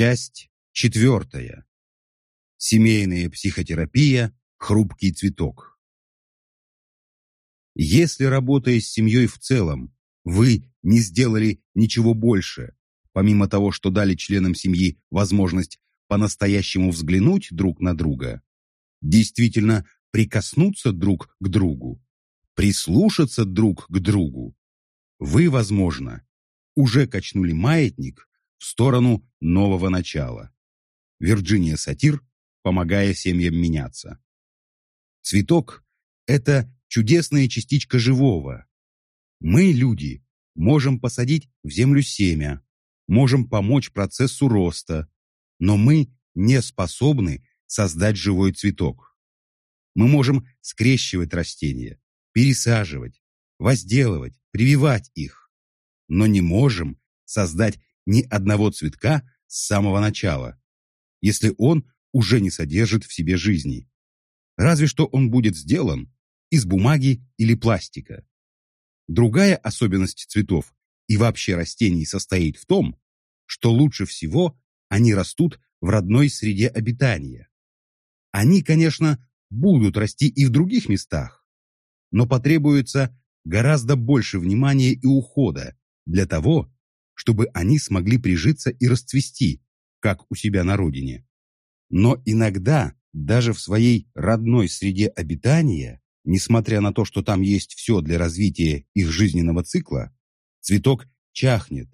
Часть четвертая. Семейная психотерапия «Хрупкий цветок». Если, работая с семьей в целом, вы не сделали ничего больше, помимо того, что дали членам семьи возможность по-настоящему взглянуть друг на друга, действительно прикоснуться друг к другу, прислушаться друг к другу, вы, возможно, уже качнули маятник в сторону нового начала. Вирджиния Сатир, помогая семьям меняться. Цветок – это чудесная частичка живого. Мы, люди, можем посадить в землю семя, можем помочь процессу роста, но мы не способны создать живой цветок. Мы можем скрещивать растения, пересаживать, возделывать, прививать их, но не можем создать ни одного цветка с самого начала, если он уже не содержит в себе жизни. Разве что он будет сделан из бумаги или пластика. Другая особенность цветов и вообще растений состоит в том, что лучше всего они растут в родной среде обитания. Они, конечно, будут расти и в других местах, но потребуется гораздо больше внимания и ухода для того, чтобы они смогли прижиться и расцвести, как у себя на родине. Но иногда, даже в своей родной среде обитания, несмотря на то, что там есть все для развития их жизненного цикла, цветок чахнет,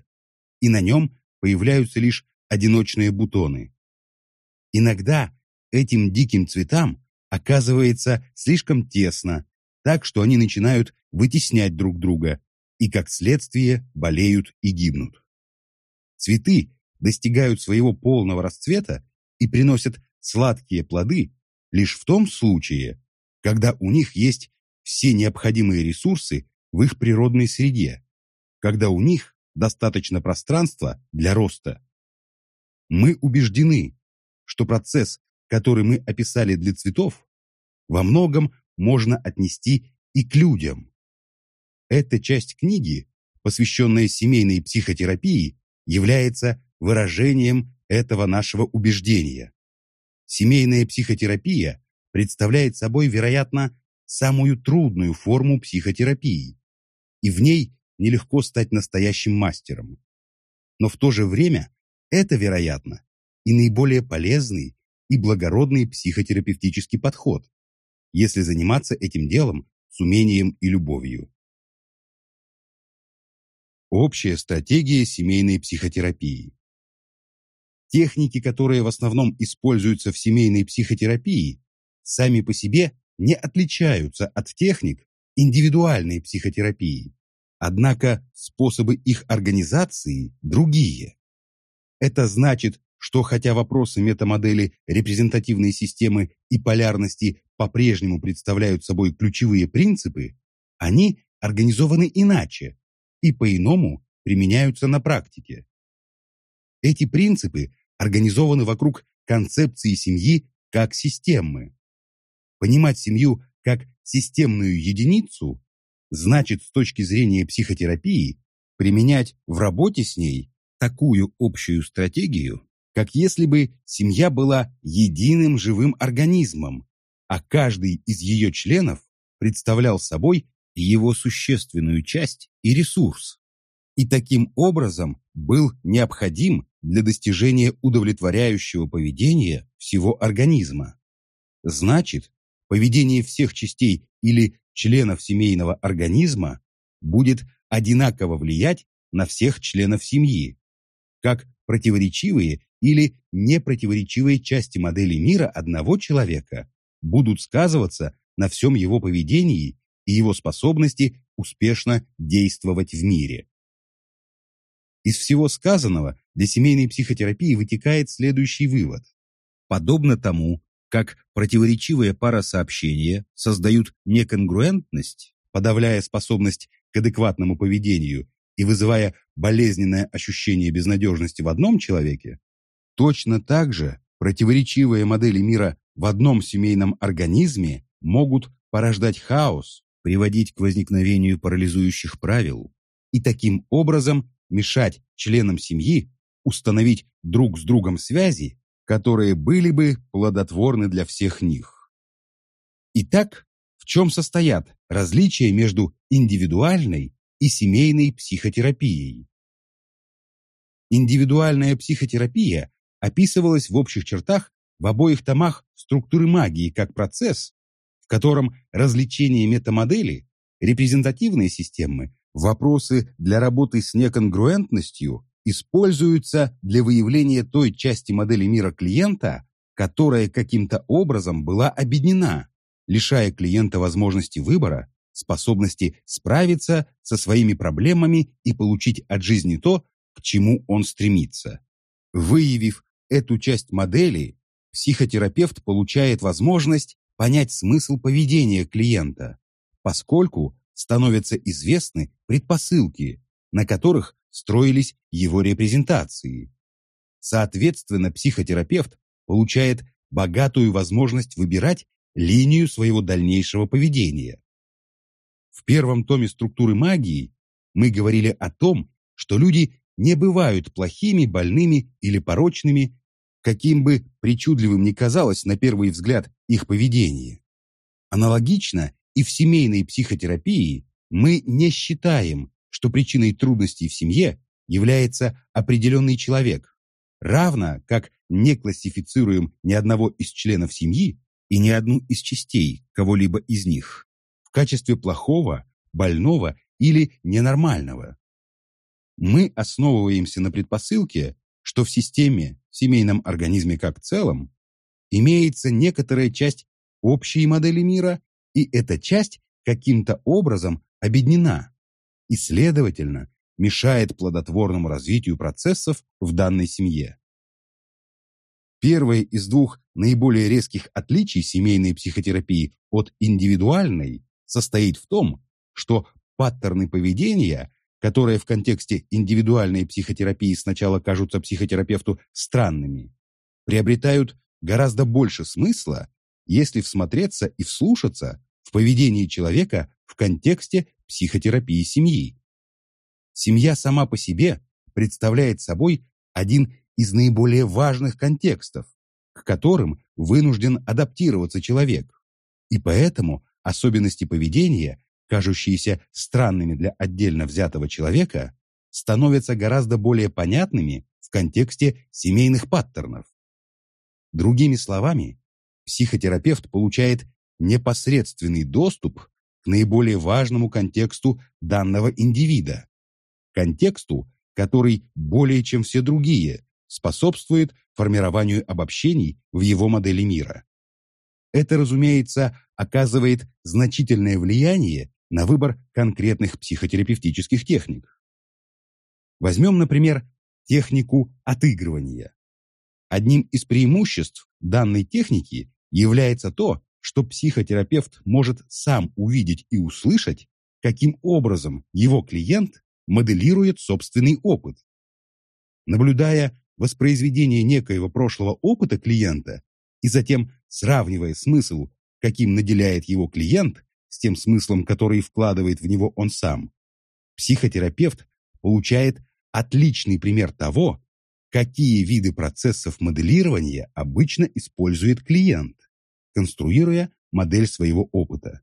и на нем появляются лишь одиночные бутоны. Иногда этим диким цветам оказывается слишком тесно, так что они начинают вытеснять друг друга и, как следствие, болеют и гибнут. Цветы достигают своего полного расцвета и приносят сладкие плоды лишь в том случае, когда у них есть все необходимые ресурсы в их природной среде, когда у них достаточно пространства для роста. Мы убеждены, что процесс, который мы описали для цветов, во многом можно отнести и к людям. Эта часть книги, посвященная семейной психотерапии, является выражением этого нашего убеждения. Семейная психотерапия представляет собой, вероятно, самую трудную форму психотерапии, и в ней нелегко стать настоящим мастером. Но в то же время это, вероятно, и наиболее полезный и благородный психотерапевтический подход, если заниматься этим делом с умением и любовью. Общая стратегия семейной психотерапии. Техники, которые в основном используются в семейной психотерапии, сами по себе не отличаются от техник индивидуальной психотерапии. Однако способы их организации другие. Это значит, что хотя вопросы метамодели репрезентативной системы и полярности по-прежнему представляют собой ключевые принципы, они организованы иначе и по-иному применяются на практике. Эти принципы организованы вокруг концепции семьи как системы. Понимать семью как системную единицу значит с точки зрения психотерапии применять в работе с ней такую общую стратегию, как если бы семья была единым живым организмом, а каждый из ее членов представлял собой его существенную часть и ресурс, и таким образом был необходим для достижения удовлетворяющего поведения всего организма. Значит, поведение всех частей или членов семейного организма будет одинаково влиять на всех членов семьи, как противоречивые или непротиворечивые части модели мира одного человека будут сказываться на всем его поведении и его способности успешно действовать в мире. Из всего сказанного для семейной психотерапии вытекает следующий вывод. Подобно тому, как противоречивые парасообщения создают неконгруентность, подавляя способность к адекватному поведению и вызывая болезненное ощущение безнадежности в одном человеке, точно так же противоречивые модели мира в одном семейном организме могут порождать хаос, приводить к возникновению парализующих правил и таким образом мешать членам семьи установить друг с другом связи, которые были бы плодотворны для всех них. Итак, в чем состоят различия между индивидуальной и семейной психотерапией? Индивидуальная психотерапия описывалась в общих чертах в обоих томах структуры магии как процесс, в котором развлечение метамодели, репрезентативные системы, вопросы для работы с неконгруентностью используются для выявления той части модели мира клиента, которая каким-то образом была объединена, лишая клиента возможности выбора, способности справиться со своими проблемами и получить от жизни то, к чему он стремится. Выявив эту часть модели, психотерапевт получает возможность понять смысл поведения клиента, поскольку становятся известны предпосылки, на которых строились его репрезентации. Соответственно, психотерапевт получает богатую возможность выбирать линию своего дальнейшего поведения. В первом томе структуры магии мы говорили о том, что люди не бывают плохими, больными или порочными, каким бы причудливым ни казалось на первый взгляд их поведение. Аналогично и в семейной психотерапии мы не считаем, что причиной трудностей в семье является определенный человек, равно как не классифицируем ни одного из членов семьи и ни одну из частей кого-либо из них в качестве плохого, больного или ненормального. Мы основываемся на предпосылке, что в системе, в семейном организме как целом, имеется некоторая часть общей модели мира, и эта часть каким-то образом объединена и, следовательно, мешает плодотворному развитию процессов в данной семье. Первое из двух наиболее резких отличий семейной психотерапии от индивидуальной состоит в том, что паттерны поведения, которые в контексте индивидуальной психотерапии сначала кажутся психотерапевту странными, приобретают гораздо больше смысла, если всмотреться и вслушаться в поведение человека в контексте психотерапии семьи. Семья сама по себе представляет собой один из наиболее важных контекстов, к которым вынужден адаптироваться человек. И поэтому особенности поведения, кажущиеся странными для отдельно взятого человека, становятся гораздо более понятными в контексте семейных паттернов. Другими словами, психотерапевт получает непосредственный доступ к наиболее важному контексту данного индивида, контексту, который более чем все другие способствует формированию обобщений в его модели мира. Это, разумеется, оказывает значительное влияние на выбор конкретных психотерапевтических техник. Возьмем, например, технику отыгрывания. Одним из преимуществ данной техники является то, что психотерапевт может сам увидеть и услышать, каким образом его клиент моделирует собственный опыт. Наблюдая воспроизведение некоего прошлого опыта клиента и затем сравнивая смысл, каким наделяет его клиент, с тем смыслом, который вкладывает в него он сам, психотерапевт получает отличный пример того, какие виды процессов моделирования обычно использует клиент, конструируя модель своего опыта.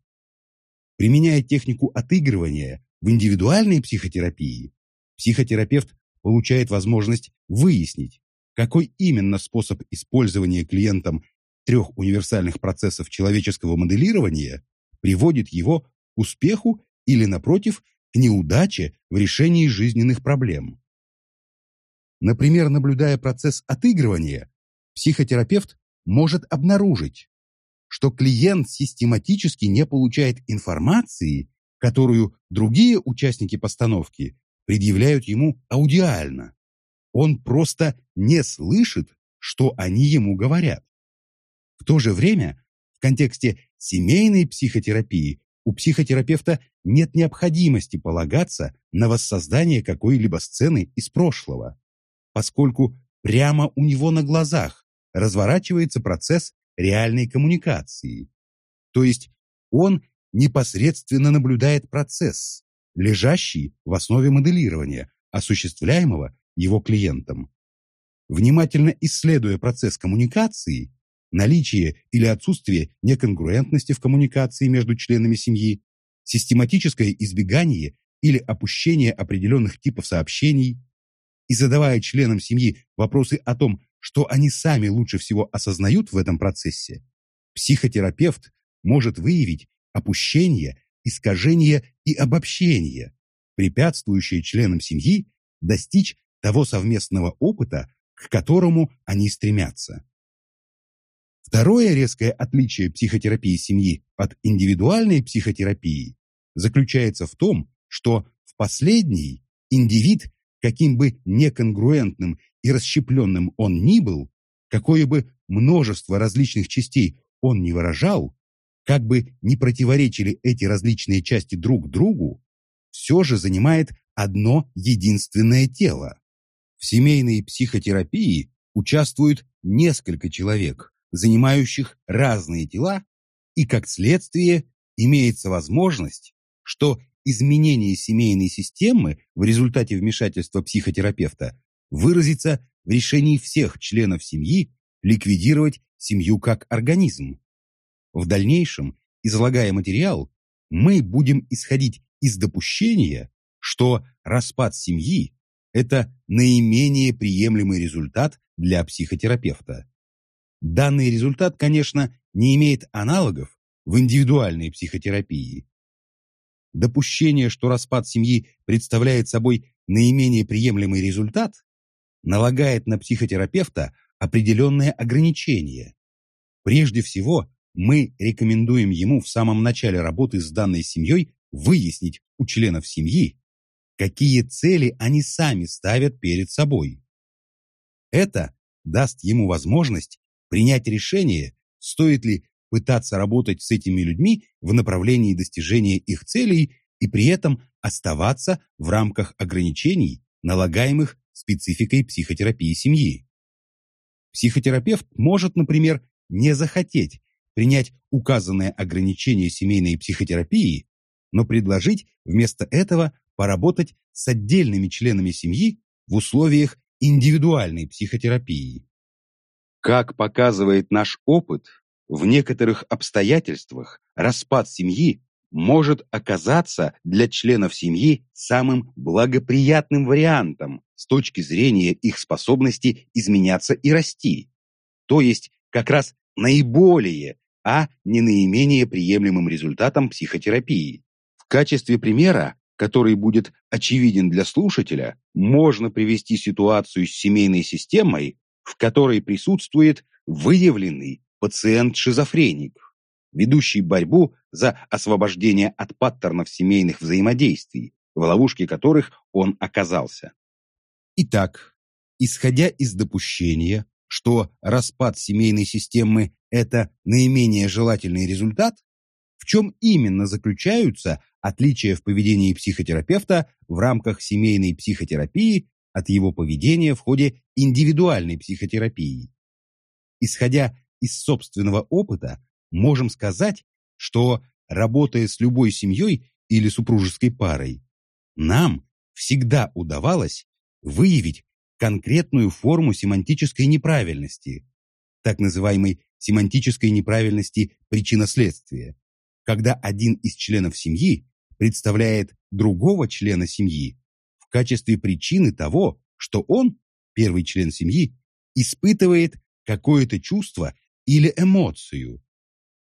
Применяя технику отыгрывания в индивидуальной психотерапии, психотерапевт получает возможность выяснить, какой именно способ использования клиентом трех универсальных процессов человеческого моделирования приводит его к успеху или, напротив, к неудаче в решении жизненных проблем. Например, наблюдая процесс отыгрывания, психотерапевт может обнаружить, что клиент систематически не получает информации, которую другие участники постановки предъявляют ему аудиально. Он просто не слышит, что они ему говорят. В то же время, в контексте семейной психотерапии у психотерапевта нет необходимости полагаться на воссоздание какой-либо сцены из прошлого поскольку прямо у него на глазах разворачивается процесс реальной коммуникации. То есть он непосредственно наблюдает процесс, лежащий в основе моделирования, осуществляемого его клиентом. внимательно исследуя процесс коммуникации, наличие или отсутствие неконгруентности в коммуникации между членами семьи, систематическое избегание или опущение определенных типов сообщений, и задавая членам семьи вопросы о том, что они сами лучше всего осознают в этом процессе, психотерапевт может выявить опущение, искажение и обобщение, препятствующие членам семьи достичь того совместного опыта, к которому они стремятся. Второе резкое отличие психотерапии семьи от индивидуальной психотерапии заключается в том, что в последней индивид, каким бы неконгруентным и расщепленным он ни был, какое бы множество различных частей он не выражал, как бы не противоречили эти различные части друг другу, все же занимает одно единственное тело. В семейной психотерапии участвуют несколько человек, занимающих разные тела, и как следствие имеется возможность, что изменение семейной системы в результате вмешательства психотерапевта выразится в решении всех членов семьи ликвидировать семью как организм. В дальнейшем, излагая материал, мы будем исходить из допущения, что распад семьи – это наименее приемлемый результат для психотерапевта. Данный результат, конечно, не имеет аналогов в индивидуальной психотерапии. Допущение, что распад семьи представляет собой наименее приемлемый результат, налагает на психотерапевта определенные ограничения. Прежде всего, мы рекомендуем ему в самом начале работы с данной семьей выяснить у членов семьи, какие цели они сами ставят перед собой. Это даст ему возможность принять решение, стоит ли пытаться работать с этими людьми в направлении достижения их целей и при этом оставаться в рамках ограничений, налагаемых спецификой психотерапии семьи. Психотерапевт может, например, не захотеть принять указанное ограничение семейной психотерапии, но предложить вместо этого поработать с отдельными членами семьи в условиях индивидуальной психотерапии. Как показывает наш опыт, в некоторых обстоятельствах распад семьи может оказаться для членов семьи самым благоприятным вариантом с точки зрения их способности изменяться и расти. То есть как раз наиболее а не наименее приемлемым результатом психотерапии. В качестве примера, который будет очевиден для слушателя, можно привести ситуацию с семейной системой, в которой присутствует выявленный пациент-шизофреник, ведущий борьбу за освобождение от паттернов семейных взаимодействий, в ловушке которых он оказался. Итак, исходя из допущения, что распад семейной системы – это наименее желательный результат, в чем именно заключаются отличия в поведении психотерапевта в рамках семейной психотерапии от его поведения в ходе индивидуальной психотерапии. Исходя из собственного опыта, можем сказать, что, работая с любой семьей или супружеской парой, нам всегда удавалось выявить конкретную форму семантической неправильности, так называемой семантической неправильности причинно-следствия, когда один из членов семьи представляет другого члена семьи в качестве причины того, что он, первый член семьи, испытывает какое-то чувство или эмоцию.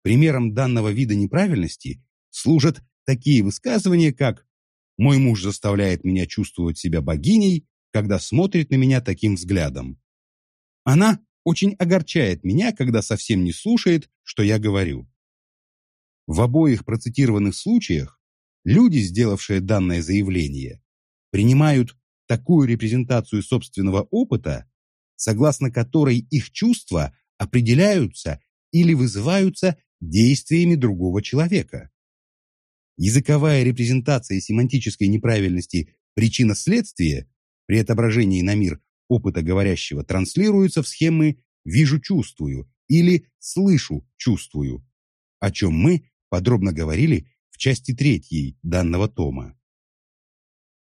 Примером данного вида неправильности служат такие высказывания, как «мой муж заставляет меня чувствовать себя богиней», когда смотрит на меня таким взглядом. Она очень огорчает меня, когда совсем не слушает, что я говорю. В обоих процитированных случаях люди, сделавшие данное заявление, принимают такую репрезентацию собственного опыта, согласно которой их чувства определяются или вызываются действиями другого человека. Языковая репрезентация семантической неправильности причина-следствие при отображении на мир опыта говорящего транслируется в схемы «вижу-чувствую» или «слышу-чувствую», о чем мы подробно говорили в части третьей данного тома.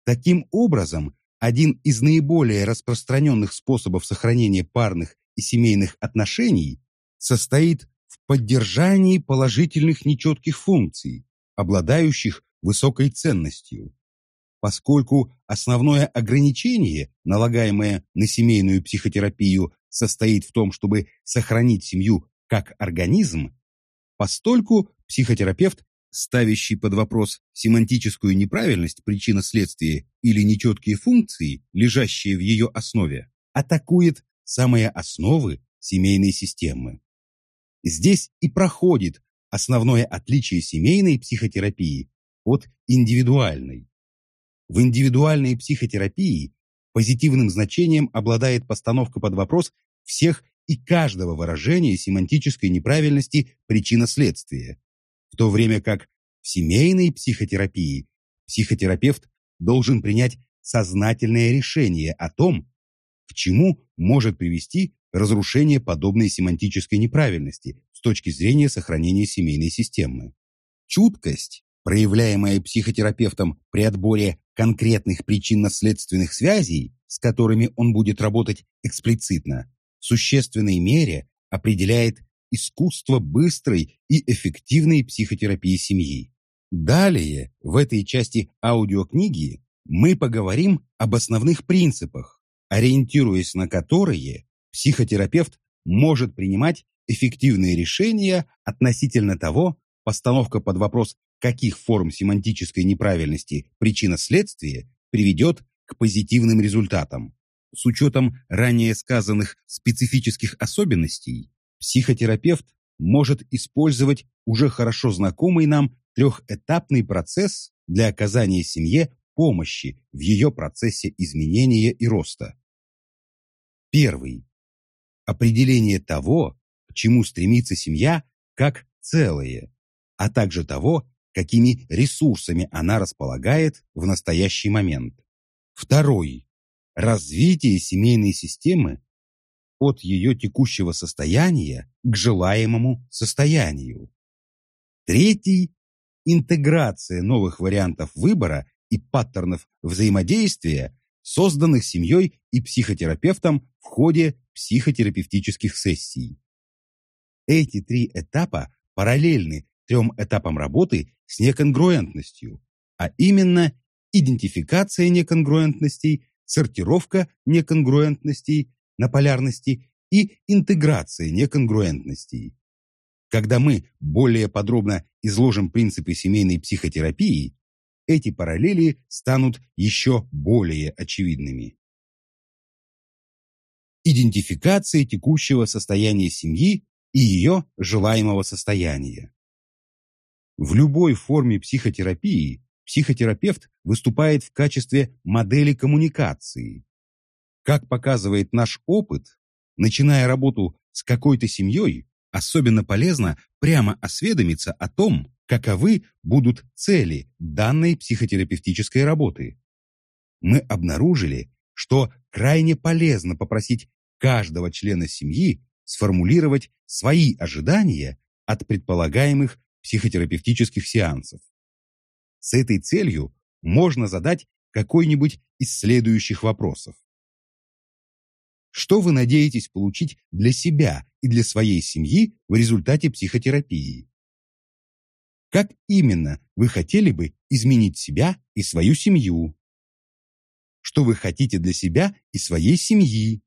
Таким образом, один из наиболее распространенных способов сохранения парных и семейных отношений состоит в поддержании положительных нечетких функций, обладающих высокой ценностью. Поскольку основное ограничение, налагаемое на семейную психотерапию, состоит в том, чтобы сохранить семью как организм, постольку психотерапевт, ставящий под вопрос семантическую неправильность причинно-следствия или нечеткие функции, лежащие в ее основе, атакует самые основы семейной системы. Здесь и проходит основное отличие семейной психотерапии от индивидуальной. В индивидуальной психотерапии позитивным значением обладает постановка под вопрос всех и каждого выражения семантической неправильности причинно-следствия, в то время как в семейной психотерапии психотерапевт должен принять сознательное решение о том, к чему может привести разрушение подобной семантической неправильности с точки зрения сохранения семейной системы. Чуткость, проявляемая психотерапевтом при отборе конкретных причинно-следственных связей, с которыми он будет работать эксплицитно, в существенной мере определяет искусство быстрой и эффективной психотерапии семьи. Далее, в этой части аудиокниги, мы поговорим об основных принципах, ориентируясь на которые психотерапевт может принимать эффективные решения относительно того, постановка под вопрос каких форм семантической неправильности причина-следствие приведет к позитивным результатам. С учетом ранее сказанных специфических особенностей, психотерапевт может использовать уже хорошо знакомый нам трехэтапный процесс для оказания семье помощи в ее процессе изменения и роста. Первый. Определение того, к чему стремится семья как целое, а также того, какими ресурсами она располагает в настоящий момент. Второй. Развитие семейной системы от ее текущего состояния к желаемому состоянию. Третий. Интеграция новых вариантов выбора и паттернов взаимодействия, созданных семьей и психотерапевтом в ходе психотерапевтических сессий. Эти три этапа параллельны трем этапам работы с неконгруентностью, а именно идентификация неконгруентностей, сортировка неконгруентностей на полярности и интеграция неконгруентностей. Когда мы более подробно изложим принципы семейной психотерапии, эти параллели станут еще более очевидными. Идентификация текущего состояния семьи и ее желаемого состояния. В любой форме психотерапии психотерапевт выступает в качестве модели коммуникации. Как показывает наш опыт, начиная работу с какой-то семьей, особенно полезно прямо осведомиться о том, каковы будут цели данной психотерапевтической работы. Мы обнаружили, что крайне полезно попросить каждого члена семьи сформулировать свои ожидания от предполагаемых психотерапевтических сеансов. С этой целью можно задать какой-нибудь из следующих вопросов. Что вы надеетесь получить для себя и для своей семьи в результате психотерапии? Как именно вы хотели бы изменить себя и свою семью? Что вы хотите для себя и своей семьи?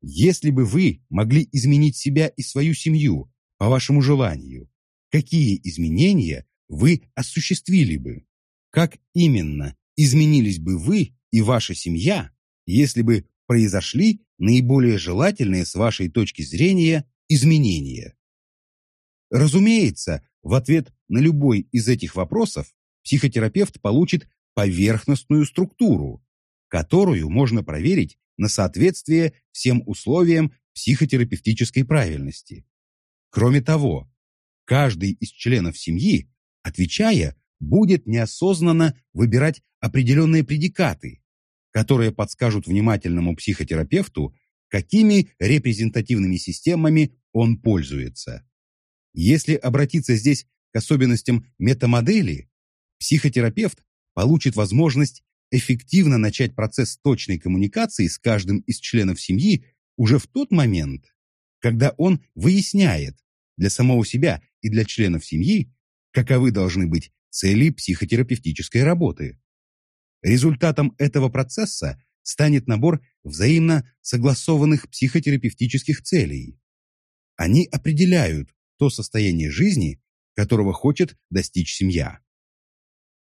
Если бы вы могли изменить себя и свою семью по вашему желанию, какие изменения вы осуществили бы? Как именно изменились бы вы и ваша семья, если бы произошли наиболее желательные с вашей точки зрения изменения? Разумеется, в ответ на любой из этих вопросов психотерапевт получит поверхностную структуру, которую можно проверить на соответствие всем условиям психотерапевтической правильности. Кроме того, Каждый из членов семьи, отвечая, будет неосознанно выбирать определенные предикаты, которые подскажут внимательному психотерапевту, какими репрезентативными системами он пользуется. Если обратиться здесь к особенностям метамодели, психотерапевт получит возможность эффективно начать процесс точной коммуникации с каждым из членов семьи уже в тот момент, когда он выясняет для самого себя и для членов семьи, каковы должны быть цели психотерапевтической работы. Результатом этого процесса станет набор взаимно согласованных психотерапевтических целей. Они определяют то состояние жизни, которого хочет достичь семья.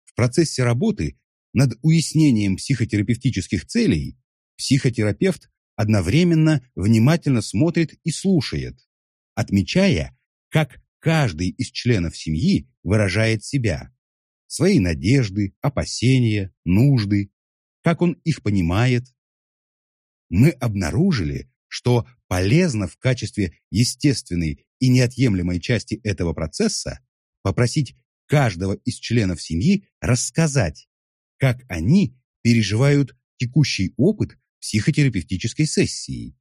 В процессе работы над уяснением психотерапевтических целей психотерапевт одновременно внимательно смотрит и слушает, отмечая, как каждый из членов семьи выражает себя, свои надежды, опасения, нужды, как он их понимает. Мы обнаружили, что полезно в качестве естественной и неотъемлемой части этого процесса попросить каждого из членов семьи рассказать, как они переживают текущий опыт психотерапевтической сессии.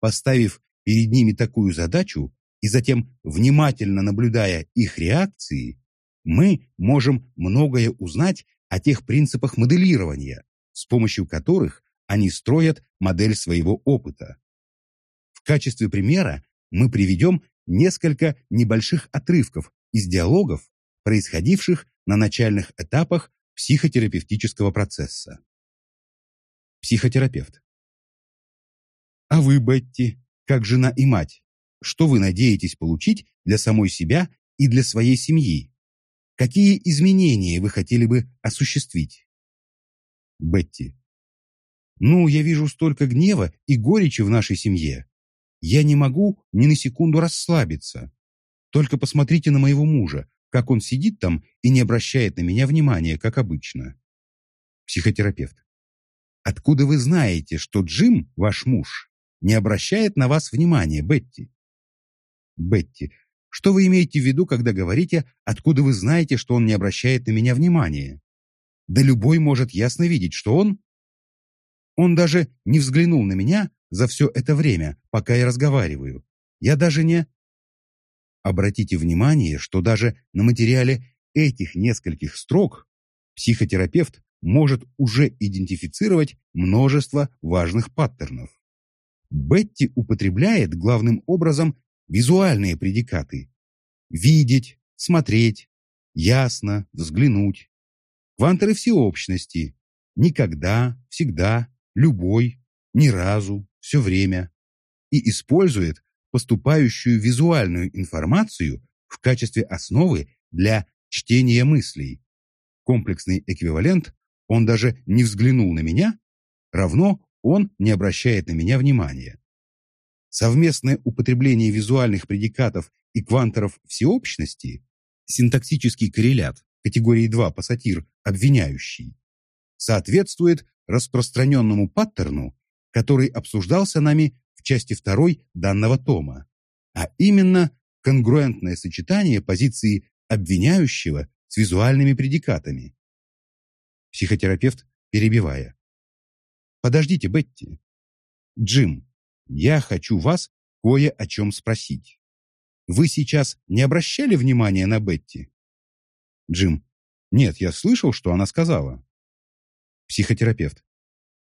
Поставив перед ними такую задачу и затем внимательно наблюдая их реакции, мы можем многое узнать о тех принципах моделирования, с помощью которых они строят модель своего опыта. В качестве примера мы приведем несколько небольших отрывков из диалогов, происходивших на начальных этапах психотерапевтического процесса. Психотерапевт. А вы, Бетти, как жена и мать, что вы надеетесь получить для самой себя и для своей семьи? Какие изменения вы хотели бы осуществить? Бетти. Ну, я вижу столько гнева и горечи в нашей семье. Я не могу ни на секунду расслабиться. Только посмотрите на моего мужа как он сидит там и не обращает на меня внимания, как обычно. Психотерапевт. Откуда вы знаете, что Джим, ваш муж, не обращает на вас внимания, Бетти? Бетти. Что вы имеете в виду, когда говорите, откуда вы знаете, что он не обращает на меня внимания? Да любой может ясно видеть, что он... Он даже не взглянул на меня за все это время, пока я разговариваю. Я даже не... Обратите внимание, что даже на материале этих нескольких строк психотерапевт может уже идентифицировать множество важных паттернов. Бетти употребляет главным образом визуальные предикаты. Видеть, смотреть, ясно, взглянуть. Квантеры всеобщности. Никогда, всегда, любой, ни разу, все время. И использует поступающую визуальную информацию в качестве основы для чтения мыслей. Комплексный эквивалент «он даже не взглянул на меня» равно «он не обращает на меня внимания». Совместное употребление визуальных предикатов и кванторов всеобщности синтаксический коррелят категории 2 пассатир обвиняющий соответствует распространенному паттерну, который обсуждался нами части второй данного тома, а именно конгруентное сочетание позиции обвиняющего с визуальными предикатами. Психотерапевт, перебивая. Подождите, Бетти. Джим, я хочу вас кое о чем спросить. Вы сейчас не обращали внимания на Бетти? Джим. Нет, я слышал, что она сказала. Психотерапевт.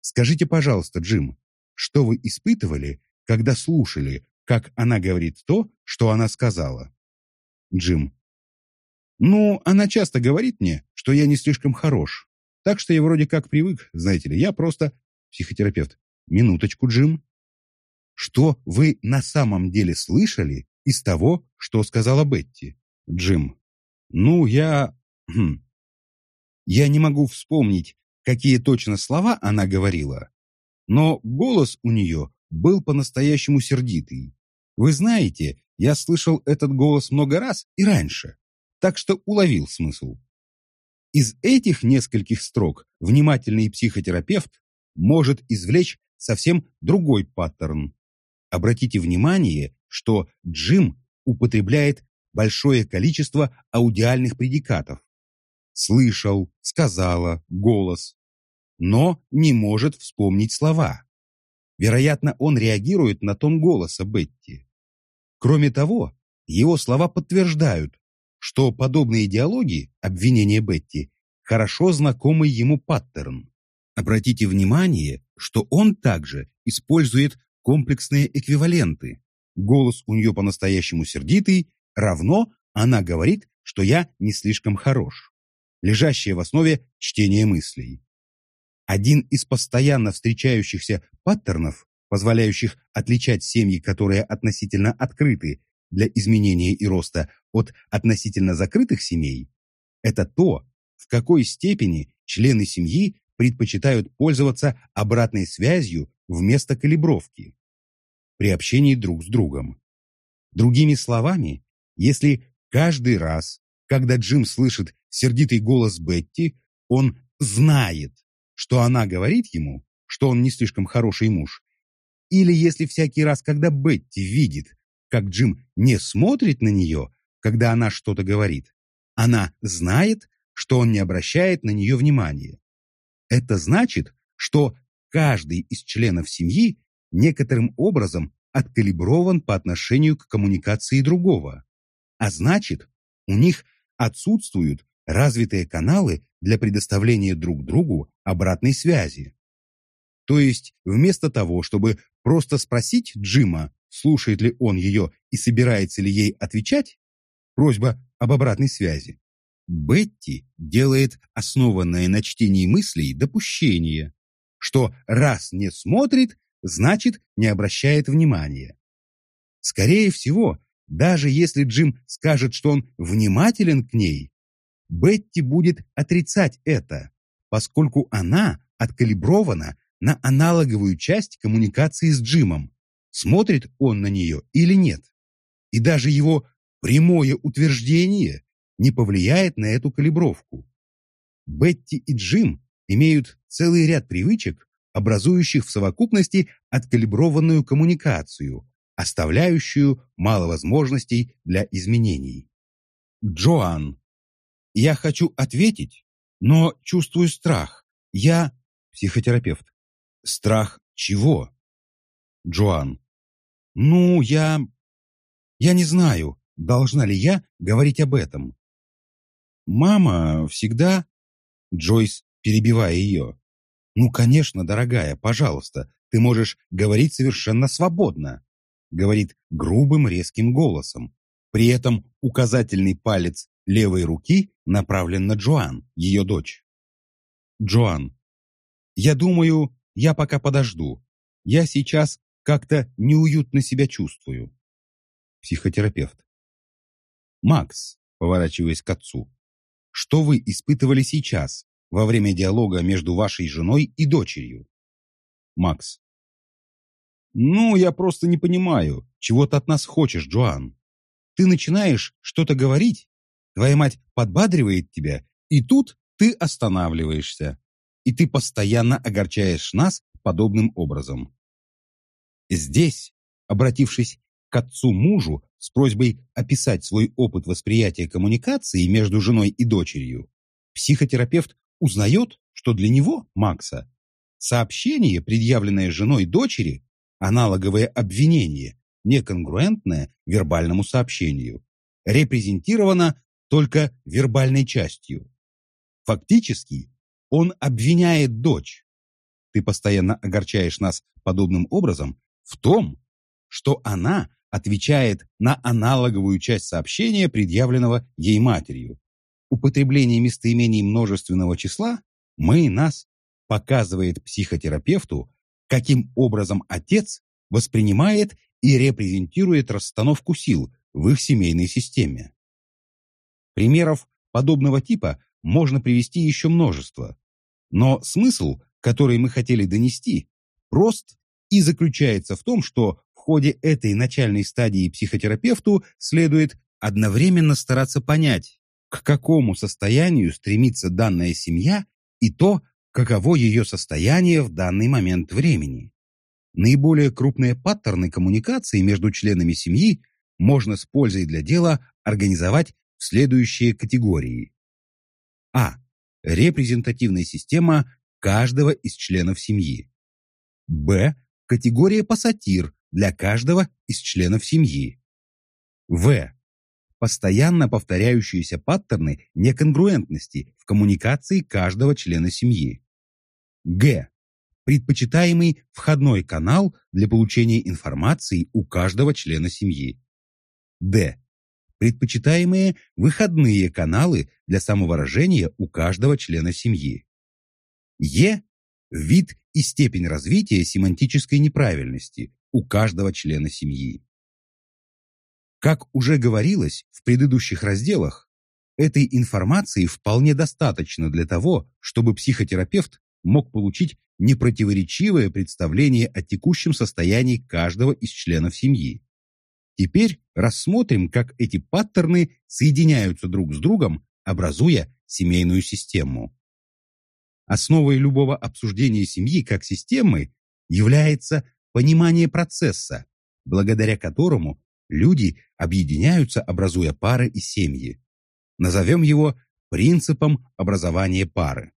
Скажите, пожалуйста, Джим, что вы испытывали, когда слушали, как она говорит то, что она сказала. Джим. Ну, она часто говорит мне, что я не слишком хорош. Так что я вроде как привык, знаете ли, я просто... Психотерапевт. Минуточку, Джим. Что вы на самом деле слышали из того, что сказала Бетти? Джим. Ну, я... Хм. Я не могу вспомнить, какие точно слова она говорила, но голос у нее был по-настоящему сердитый. Вы знаете, я слышал этот голос много раз и раньше, так что уловил смысл. Из этих нескольких строк внимательный психотерапевт может извлечь совсем другой паттерн. Обратите внимание, что Джим употребляет большое количество аудиальных предикатов. Слышал, сказала, голос, но не может вспомнить слова. Вероятно, он реагирует на тон голоса Бетти. Кроме того, его слова подтверждают, что подобные диалоги, обвинения Бетти, хорошо знакомый ему паттерн. Обратите внимание, что он также использует комплексные эквиваленты. Голос у нее по-настоящему сердитый, равно она говорит, что я не слишком хорош. Лежащее в основе чтения мыслей. Один из постоянно встречающихся паттернов, позволяющих отличать семьи, которые относительно открыты для изменения и роста, от относительно закрытых семей, это то, в какой степени члены семьи предпочитают пользоваться обратной связью вместо калибровки при общении друг с другом. Другими словами, если каждый раз, когда Джим слышит сердитый голос Бетти, он знает, что она говорит ему, что он не слишком хороший муж, или если всякий раз, когда Бетти видит, как Джим не смотрит на нее, когда она что-то говорит, она знает, что он не обращает на нее внимания. Это значит, что каждый из членов семьи некоторым образом откалиброван по отношению к коммуникации другого. А значит, у них отсутствуют развитые каналы для предоставления друг другу обратной связи. То есть, вместо того, чтобы просто спросить Джима, слушает ли он ее и собирается ли ей отвечать, просьба об обратной связи, Бетти делает основанное на чтении мыслей допущение, что раз не смотрит, значит не обращает внимания. Скорее всего, даже если Джим скажет, что он внимателен к ней, Бетти будет отрицать это, поскольку она откалибрована на аналоговую часть коммуникации с Джимом, смотрит он на нее или нет. И даже его прямое утверждение не повлияет на эту калибровку. Бетти и Джим имеют целый ряд привычек, образующих в совокупности откалиброванную коммуникацию, оставляющую мало возможностей для изменений. Джоан. Я хочу ответить, но чувствую страх. Я психотерапевт. Страх чего? Джоан. Ну, я... Я не знаю, должна ли я говорить об этом. Мама всегда... Джойс, перебивая ее. Ну, конечно, дорогая, пожалуйста, ты можешь говорить совершенно свободно. Говорит грубым резким голосом. При этом указательный палец левой руки направлен на Джоан, ее дочь. Джоан. Я думаю, я пока подожду. Я сейчас как-то неуютно себя чувствую. Психотерапевт. Макс, поворачиваясь к отцу, что вы испытывали сейчас, во время диалога между вашей женой и дочерью? Макс. Ну, я просто не понимаю, чего ты от нас хочешь, Джоан. Ты начинаешь что-то говорить, твоя мать подбадривает тебя, и тут ты останавливаешься. И ты постоянно огорчаешь нас подобным образом. Здесь, обратившись к отцу-мужу с просьбой описать свой опыт восприятия коммуникации между женой и дочерью, психотерапевт узнает, что для него, Макса, сообщение, предъявленное женой дочери, аналоговое обвинение, неконгруентное вербальному сообщению, репрезентировано только вербальной частью. Фактически, он обвиняет дочь. Ты постоянно огорчаешь нас подобным образом в том, что она отвечает на аналоговую часть сообщения, предъявленного ей матерью. Употребление местоимений множественного числа «мы», «нас» показывает психотерапевту, каким образом отец воспринимает и репрезентирует расстановку сил в их семейной системе. Примеров подобного типа можно привести еще множество, но смысл, который мы хотели донести, прост и заключается в том, что в ходе этой начальной стадии психотерапевту следует одновременно стараться понять, к какому состоянию стремится данная семья и то, каково ее состояние в данный момент времени. Наиболее крупные паттерны коммуникации между членами семьи можно с пользой для дела организовать в следующие категории. А. Репрезентативная система каждого из членов семьи. Б. Категория пассатир для каждого из членов семьи. В. постоянно повторяющиеся паттерны неконгруентности в коммуникации каждого члена семьи. Г. Предпочитаемый входной канал для получения информации у каждого члена семьи. Д. Предпочитаемые выходные каналы для самовыражения у каждого члена семьи. Е. Вид и степень развития семантической неправильности у каждого члена семьи. Как уже говорилось в предыдущих разделах, этой информации вполне достаточно для того, чтобы психотерапевт мог получить непротиворечивое представление о текущем состоянии каждого из членов семьи. Теперь рассмотрим, как эти паттерны соединяются друг с другом, образуя семейную систему. Основой любого обсуждения семьи как системы является понимание процесса, благодаря которому люди объединяются, образуя пары и семьи. Назовем его принципом образования пары.